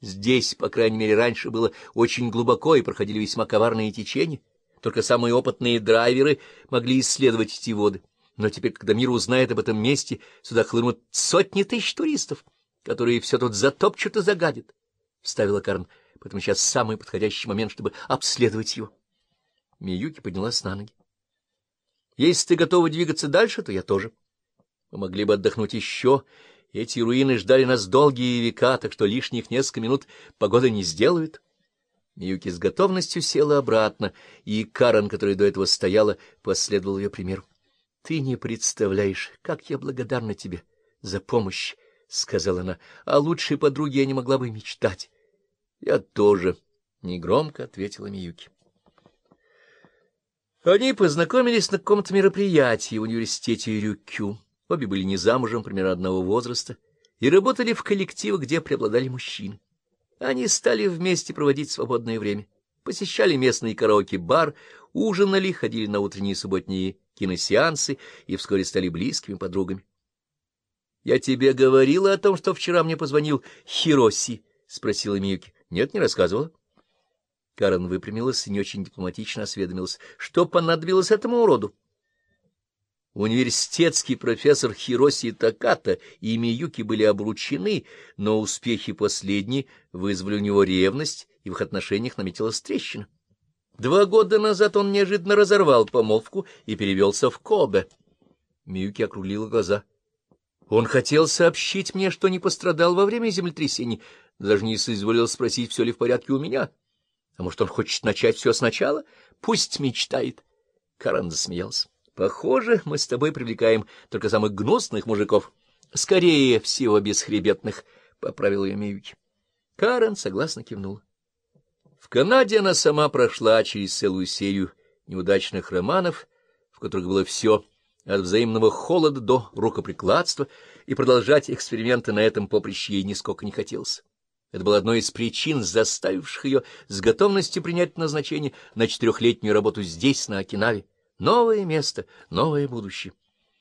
Здесь, по крайней мере, раньше было очень глубоко и проходили весьма коварные течения. Только самые опытные драйверы могли исследовать эти воды. Но теперь, когда мир узнает об этом месте, сюда хлынут сотни тысяч туристов, которые все тут затопчут и загадят, — вставила Карн. Поэтому сейчас самый подходящий момент, чтобы обследовать его. Миюки поднялась на ноги. — Если ты готова двигаться дальше, то я тоже. Мы могли бы отдохнуть еще. Эти руины ждали нас долгие века, так что лишних несколько минут погода не сделает. Миюки с готовностью села обратно, и Карен, которая до этого стояла, последовал ее примеру. — Ты не представляешь, как я благодарна тебе за помощь, — сказала она, — а лучшей подруги я не могла бы мечтать. — Я тоже, — негромко ответила Миюки. Они познакомились на каком-то мероприятии в университете Рюкю. Обе были не замужем, примерно одного возраста, и работали в коллективах, где преобладали мужчины. Они стали вместе проводить свободное время, посещали местный караоке-бар, ужинали, ходили на утренние субботние киносеансы и вскоре стали близкими подругами. — Я тебе говорила о том, что вчера мне позвонил Хироси? — спросила Миюки. — Нет, не рассказывала. Карен выпрямилась и не очень дипломатично осведомилась. — Что понадобилось этому уроду? Университетский профессор Хироси Таката и Миюки были обручены, но успехи последней вызвали у него ревность, и в их отношениях наметилась трещина. Два года назад он неожиданно разорвал помолвку и перевелся в Кобе. Миюки округлила глаза. Он хотел сообщить мне, что не пострадал во время землетрясения, даже не соизволил спросить, все ли в порядке у меня. А может, он хочет начать все сначала? Пусть мечтает. Каран засмеялся. Похоже, мы с тобой привлекаем только самых гнусных мужиков. Скорее всего, бесхребетных, — поправил ее Миюки. Карен согласно кивнула. В Канаде она сама прошла через целую серию неудачных романов, в которых было все от взаимного холода до рукоприкладства, и продолжать эксперименты на этом поприще ей нисколько не хотелось. Это было одной из причин, заставивших ее с готовностью принять назначение на четырехлетнюю работу здесь, на Окинаве. Новое место, новое будущее.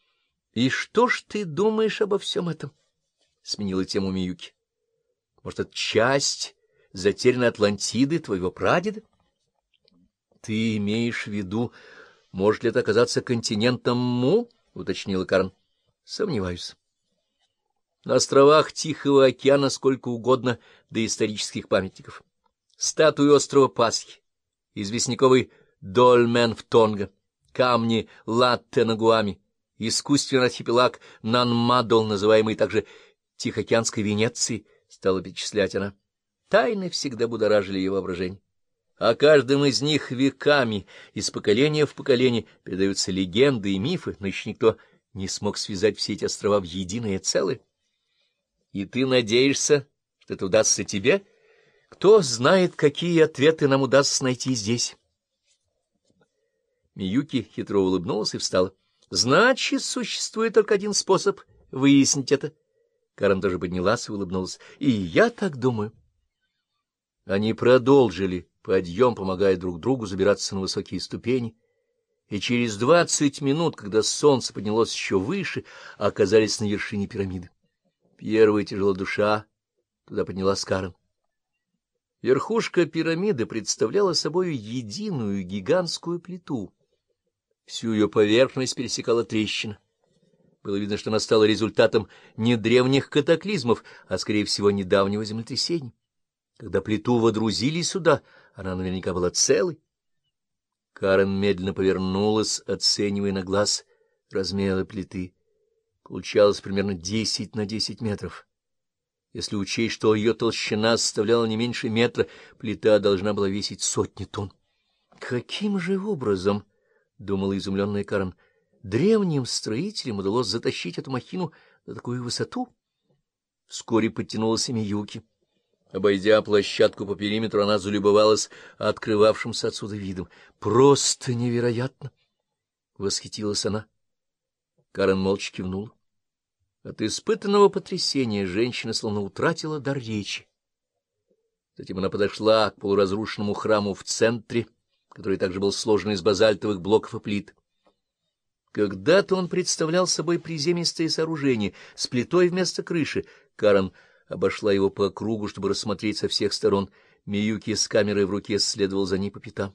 — И что ж ты думаешь обо всем этом? — сменила тему Миюки. — Может, это часть затерянной Атлантиды твоего прадеда? — Ты имеешь в виду, может ли это оказаться континентом Му? — уточнила Карн. — Сомневаюсь. На островах Тихого океана сколько угодно доисторических памятников. Статуи острова Пасхи, известняковый Дольмен в Тонго, камни Латте на Гуаме, искусственный архипелаг Нанмадол, называемый также Тихоокеанской Венецией, стала перечислять она. Тайны всегда будоражили ее воображение. О каждом из них веками, из поколения в поколение, передаются легенды и мифы, но еще никто не смог связать все эти острова в единое целое. И ты надеешься, что это удастся тебе? Кто знает, какие ответы нам удастся найти здесь? Миюки хитро улыбнулась и встала. — Значит, существует только один способ выяснить это. Карен тоже поднялась и улыбнулась. — И я так думаю. Они продолжили подъем, помогая друг другу забираться на высокие ступени, и через двадцать минут, когда солнце поднялось еще выше, оказались на вершине пирамиды. Первая тяжело душа туда поднялась Карен. Верхушка пирамиды представляла собой единую гигантскую плиту — Всю ее поверхность пересекала трещина. Было видно, что она стала результатом не древних катаклизмов, а, скорее всего, недавнего землетрясения. Когда плиту водрузили сюда, она наверняка была целой. Карен медленно повернулась, оценивая на глаз размеры плиты. Получалось примерно десять на десять метров. Если учесть, что ее толщина составляла не меньше метра, плита должна была весить сотни тонн. Каким же образом... — думала изумленная Карен. — Древним строителям удалось затащить эту махину на такую высоту. Вскоре подтянулась и Миюки. Обойдя площадку по периметру, она залюбовалась открывавшимся отсюда видом. — Просто невероятно! — восхитилась она. Карен молча кивнула. От испытанного потрясения женщина словно утратила дар речи. Затем она подошла к полуразрушенному храму в центре, который также был сложен из базальтовых блоков и плит. Когда-то он представлял собой приземистое сооружение с плитой вместо крыши. Карен обошла его по кругу, чтобы рассмотреть со всех сторон. Миюки с камерой в руке следовал за ней по пятам.